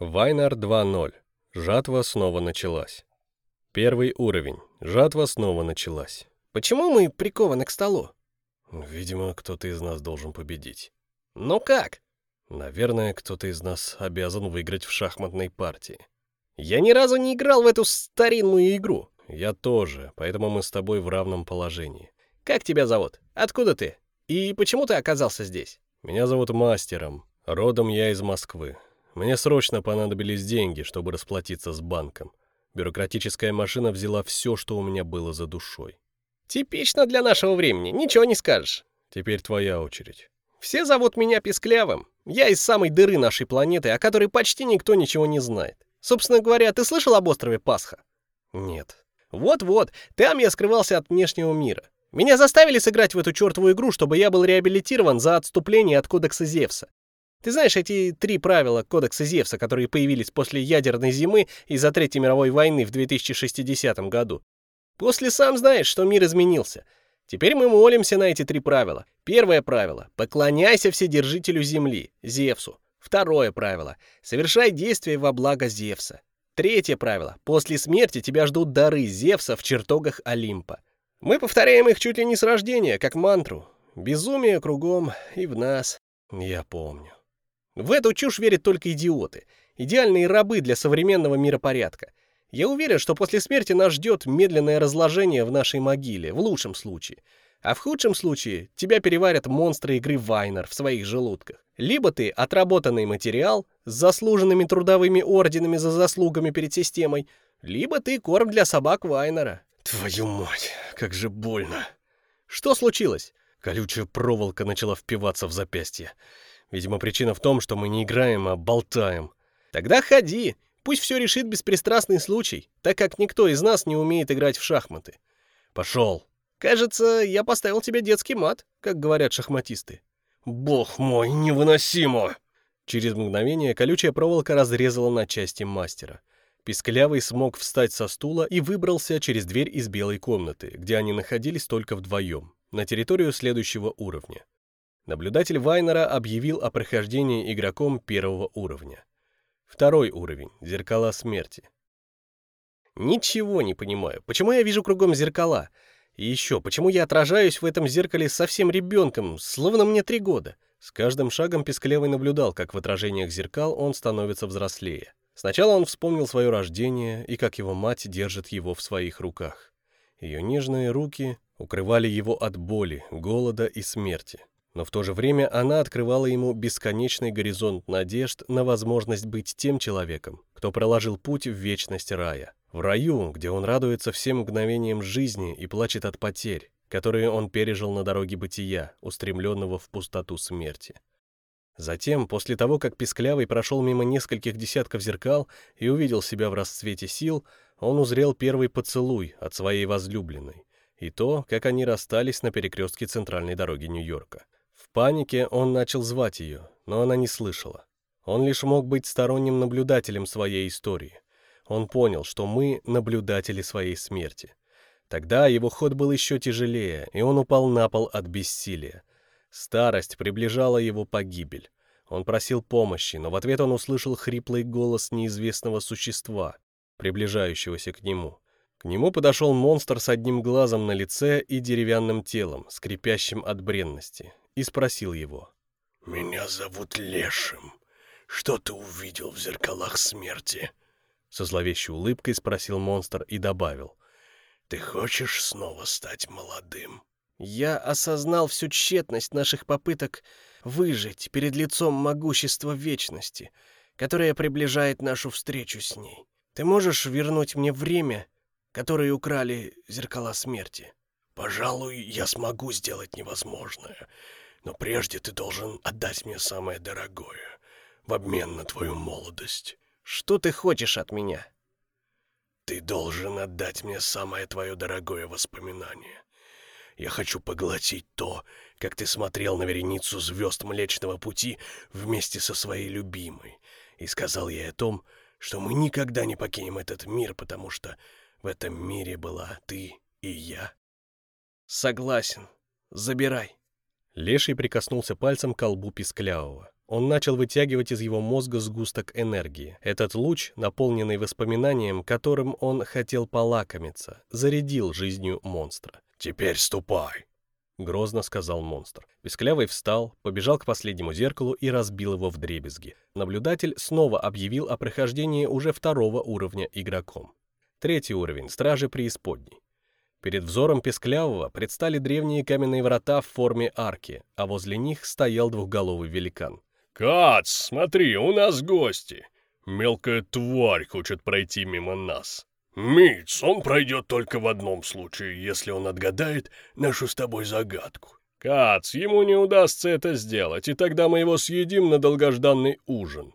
Вайнар 2.0. Жатва снова началась. Первый уровень. Жатва снова началась. Почему мы прикованы к столу? Видимо, кто-то из нас должен победить. Ну как? Наверное, кто-то из нас обязан выиграть в шахматной партии. Я ни разу не играл в эту старинную игру. Я тоже, поэтому мы с тобой в равном положении. Как тебя зовут? Откуда ты? И почему ты оказался здесь? Меня зовут Мастером. Родом я из Москвы. Мне срочно понадобились деньги, чтобы расплатиться с банком. Бюрократическая машина взяла все, что у меня было за душой. Типично для нашего времени, ничего не скажешь. Теперь твоя очередь. Все зовут меня Писклявым. Я из самой дыры нашей планеты, о которой почти никто ничего не знает. Собственно говоря, ты слышал об острове Пасха? Нет. Вот-вот, там я скрывался от внешнего мира. Меня заставили сыграть в эту чертову игру, чтобы я был реабилитирован за отступление от Кодекса Зевса. Ты знаешь эти три правила Кодекса Зевса, которые появились после ядерной зимы из-за Третьей мировой войны в 2060 году? После сам знаешь, что мир изменился. Теперь мы молимся на эти три правила. Первое правило — поклоняйся Вседержителю Земли, Зевсу. Второе правило — совершай действия во благо Зевса. Третье правило — после смерти тебя ждут дары Зевса в чертогах Олимпа. Мы повторяем их чуть ли не с рождения, как мантру. Безумие кругом и в нас. Я помню. В эту чушь верят только идиоты. Идеальные рабы для современного миропорядка. Я уверен, что после смерти нас ждет медленное разложение в нашей могиле, в лучшем случае. А в худшем случае тебя переварят монстры игры Вайнер в своих желудках. Либо ты отработанный материал с заслуженными трудовыми орденами за заслугами перед системой, либо ты корм для собак Вайнера. Твою мать, как же больно. Что случилось? Колючая проволока начала впиваться в запястье. Видимо, причина в том, что мы не играем, а болтаем. Тогда ходи, пусть все решит беспристрастный случай, так как никто из нас не умеет играть в шахматы. Пошел. Кажется, я поставил тебе детский мат, как говорят шахматисты. Бог мой, невыносимо! Через мгновение колючая проволока разрезала на части мастера. Писклявый смог встать со стула и выбрался через дверь из белой комнаты, где они находились только вдвоем, на территорию следующего уровня. Наблюдатель Вайнера объявил о прохождении игроком первого уровня. Второй уровень — зеркала смерти. Ничего не понимаю. Почему я вижу кругом зеркала? И еще, почему я отражаюсь в этом зеркале совсем ребенком, словно мне три года? С каждым шагом Песклевый наблюдал, как в отражениях зеркал он становится взрослее. Сначала он вспомнил свое рождение и как его мать держит его в своих руках. Ее нежные руки укрывали его от боли, голода и смерти. Но в то же время она открывала ему бесконечный горизонт надежд на возможность быть тем человеком, кто проложил путь в вечность рая. В раю, где он радуется всем мгновениям жизни и плачет от потерь, которые он пережил на дороге бытия, устремленного в пустоту смерти. Затем, после того, как Песклявый прошел мимо нескольких десятков зеркал и увидел себя в расцвете сил, он узрел первый поцелуй от своей возлюбленной и то, как они расстались на перекрестке центральной дороги Нью-Йорка. Панике он начал звать ее, но она не слышала. Он лишь мог быть сторонним наблюдателем своей истории — он понял, что мы — наблюдатели своей смерти. Тогда его ход был еще тяжелее, и он упал на пол от бессилия. Старость приближала его погибель. Он просил помощи, но в ответ он услышал хриплый голос неизвестного существа, приближающегося к нему. К нему подошел монстр с одним глазом на лице и деревянным телом, скрипящим от бренности, и спросил его. «Меня зовут Лешим. Что ты увидел в зеркалах смерти?» Со зловещей улыбкой спросил монстр и добавил. «Ты хочешь снова стать молодым?» Я осознал всю тщетность наших попыток выжить перед лицом могущества вечности, которое приближает нашу встречу с ней. Ты можешь вернуть мне время, которое украли зеркала смерти? Пожалуй, я смогу сделать невозможное, но прежде ты должен отдать мне самое дорогое в обмен на твою молодость. Что ты хочешь от меня? Ты должен отдать мне самое твое дорогое воспоминание. Я хочу поглотить то, как ты смотрел на вереницу звезд Млечного Пути вместе со своей любимой, и сказал ей о том, что мы никогда не покинем этот мир, потому что в этом мире была ты и я. Согласен. Забирай. Леший прикоснулся пальцем к колбу Писклявого. он начал вытягивать из его мозга сгусток энергии. Этот луч, наполненный воспоминанием, которым он хотел полакомиться, зарядил жизнью монстра. «Теперь ступай!» — грозно сказал монстр. Песклявый встал, побежал к последнему зеркалу и разбил его в дребезги. Наблюдатель снова объявил о прохождении уже второго уровня игроком. Третий уровень — Стражи Преисподней. Перед взором Песклявого предстали древние каменные врата в форме арки, а возле них стоял двухголовый великан. «Кац, смотри, у нас гости. Мелкая тварь хочет пройти мимо нас. Митц, он пройдет только в одном случае, если он отгадает нашу с тобой загадку. Кац, ему не удастся это сделать, и тогда мы его съедим на долгожданный ужин.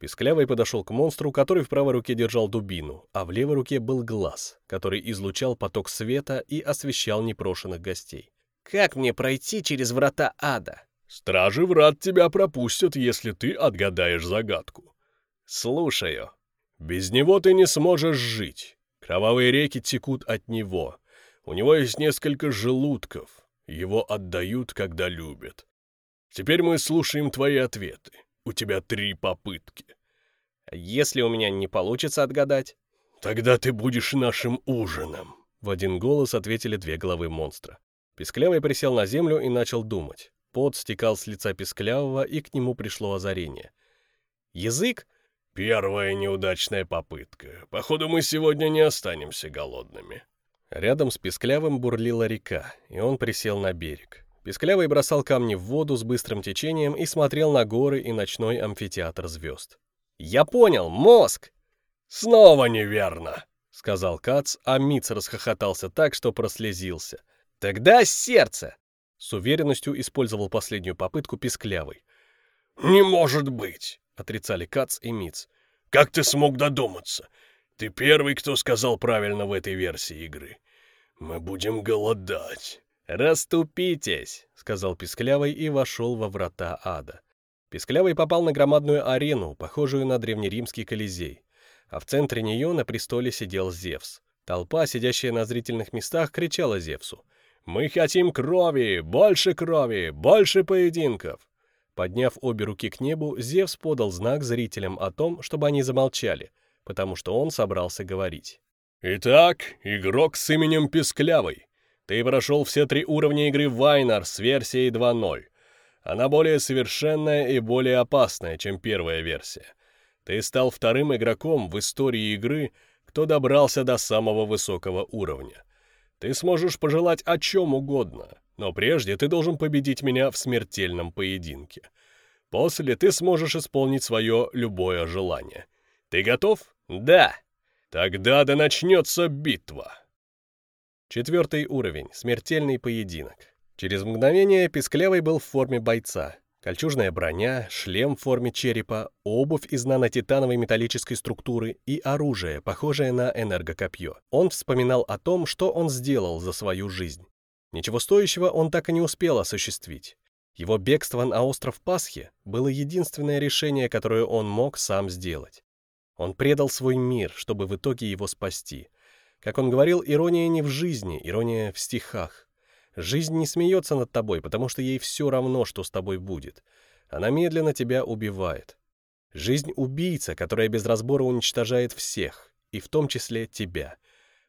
Песклявый подошел к монстру, который в правой руке держал дубину, а в левой руке был глаз, который излучал поток света и освещал непрошенных гостей. «Как мне пройти через врата ада?» «Стражи врат тебя пропустят, если ты отгадаешь загадку». «Слушаю». «Без него ты не сможешь жить. Кровавые реки текут от него. У него есть несколько желудков. Его отдают, когда любят. Теперь мы слушаем твои ответы. У тебя три попытки. Если у меня не получится отгадать? Тогда ты будешь нашим ужином. В один голос ответили две головы монстра. Песклявый присел на землю и начал думать. Пот стекал с лица Песклявого, и к нему пришло озарение. Язык? Первая неудачная попытка. Походу, мы сегодня не останемся голодными. Рядом с Песклявым бурлила река, и он присел на берег. Песклявый бросал камни в воду с быстрым течением и смотрел на горы и ночной амфитеатр звезд. «Я понял, мозг!» «Снова неверно!» — сказал Кац, а Миц расхохотался так, что прослезился. «Тогда сердце!» — с уверенностью использовал последнюю попытку Песклявый. «Не может быть!» — отрицали Кац и Миц. «Как ты смог додуматься? Ты первый, кто сказал правильно в этой версии игры. Мы будем голодать!» «Раступитесь!» — сказал Писклявый и вошел во врата ада. Писклявый попал на громадную арену, похожую на древнеримский колизей. А в центре нее на престоле сидел Зевс. Толпа, сидящая на зрительных местах, кричала Зевсу. «Мы хотим крови! Больше крови! Больше поединков!» Подняв обе руки к небу, Зевс подал знак зрителям о том, чтобы они замолчали, потому что он собрался говорить. «Итак, игрок с именем Песклявый, ты прошел все три уровня игры Вайнар с версией 2.0. Она более совершенная и более опасная, чем первая версия. Ты стал вторым игроком в истории игры, кто добрался до самого высокого уровня. Ты сможешь пожелать о чем угодно, но прежде ты должен победить меня в смертельном поединке. После ты сможешь исполнить свое любое желание. Ты готов? Да. Тогда да начнется битва. Четвертый уровень. Смертельный поединок. Через мгновение Песклявый был в форме бойца. Кольчужная броня, шлем в форме черепа, обувь из нанотитановой металлической структуры и оружие, похожее на энергокопье. Он вспоминал о том, что он сделал за свою жизнь. Ничего стоящего он так и не успел осуществить. Его бегство на остров Пасхи было единственное решение, которое он мог сам сделать. Он предал свой мир, чтобы в итоге его спасти — как он говорил, ирония не в жизни, ирония в стихах. Жизнь не смеется над тобой, потому что ей все равно, что с тобой будет. Она медленно тебя убивает. Жизнь убийца, которая без разбора уничтожает всех, и в том числе тебя.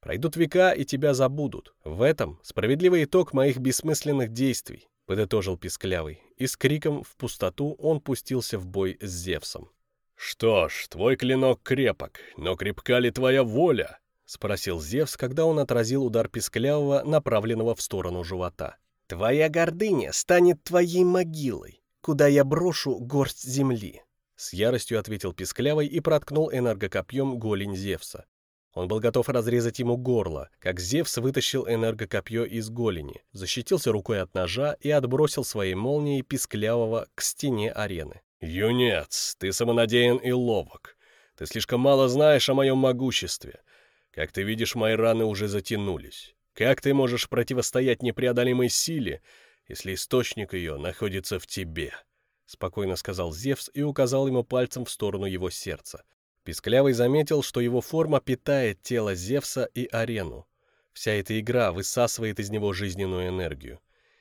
Пройдут века, и тебя забудут. В этом справедливый итог моих бессмысленных действий, подытожил Писклявый, и с криком в пустоту он пустился в бой с Зевсом. «Что ж, твой клинок крепок, но крепка ли твоя воля?» — спросил Зевс, когда он отразил удар Писклявого, направленного в сторону живота. «Твоя гордыня станет твоей могилой, куда я брошу горсть земли», — с яростью ответил Писклявый и проткнул энергокопьем голень Зевса. Он был готов разрезать ему горло, как Зевс вытащил энергокопье из голени, защитился рукой от ножа и отбросил своей молнией Писклявого к стене арены. «Юнец, ты самонадеян и ловок. Ты слишком мало знаешь о моем могуществе. Как ты видишь, мои раны уже затянулись. Как ты можешь противостоять непреодолимой силе, если источник ее находится в тебе?» Спокойно сказал Зевс и указал ему пальцем в сторону его сердца. Писклявый заметил, что его форма питает тело Зевса и арену. Вся эта игра высасывает из него жизненную энергию.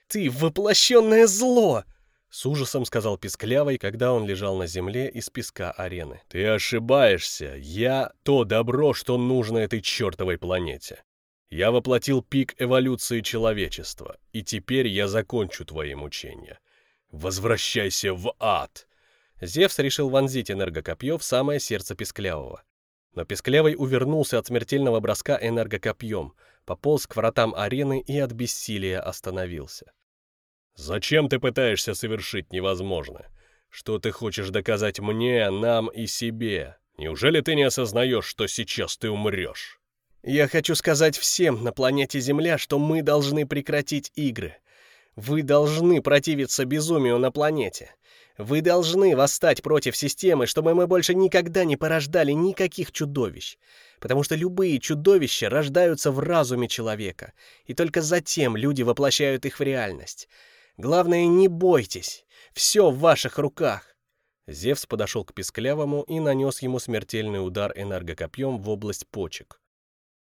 «Ты воплощенное зло!» С ужасом сказал Писклявый, когда он лежал на земле из песка арены. «Ты ошибаешься. Я — то добро, что нужно этой чертовой планете. Я воплотил пик эволюции человечества, и теперь я закончу твои мучения. Возвращайся в ад!» Зевс решил вонзить энергокопье в самое сердце Песклявого. Но Песклявый увернулся от смертельного броска энергокопьем, пополз к вратам арены и от бессилия остановился. «Зачем ты пытаешься совершить невозможное? Что ты хочешь доказать мне, нам и себе? Неужели ты не осознаешь, что сейчас ты умрешь?» «Я хочу сказать всем на планете Земля, что мы должны прекратить игры. Вы должны противиться безумию на планете. Вы должны восстать против системы, чтобы мы больше никогда не порождали никаких чудовищ. Потому что любые чудовища рождаются в разуме человека, и только затем люди воплощают их в реальность. Главное, не бойтесь. Все в ваших руках. Зевс подошел к Песклявому и нанес ему смертельный удар энергокопьем в область почек.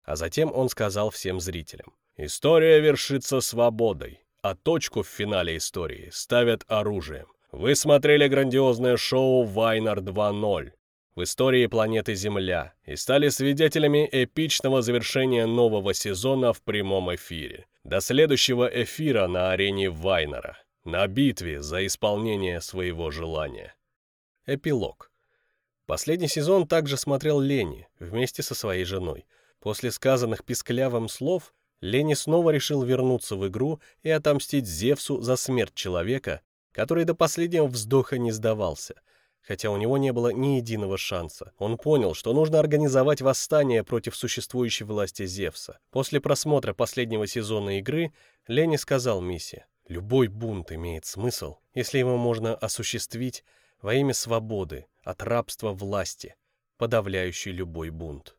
А затем он сказал всем зрителям. «История вершится свободой, а точку в финале истории ставят оружием. Вы смотрели грандиозное шоу «Вайнер 2.0» в истории планеты Земля и стали свидетелями эпичного завершения нового сезона в прямом эфире. До следующего эфира на арене Вайнера, на битве за исполнение своего желания. Эпилог. Последний сезон также смотрел Лени вместе со своей женой. После сказанных писклявым слов Лени снова решил вернуться в игру и отомстить Зевсу за смерть человека, который до последнего вздоха не сдавался, хотя у него не было ни единого шанса. Он понял, что нужно организовать восстание против существующей власти Зевса. После просмотра последнего сезона игры Лени сказал Миссе, «Любой бунт имеет смысл, если его можно осуществить во имя свободы от рабства власти, подавляющей любой бунт».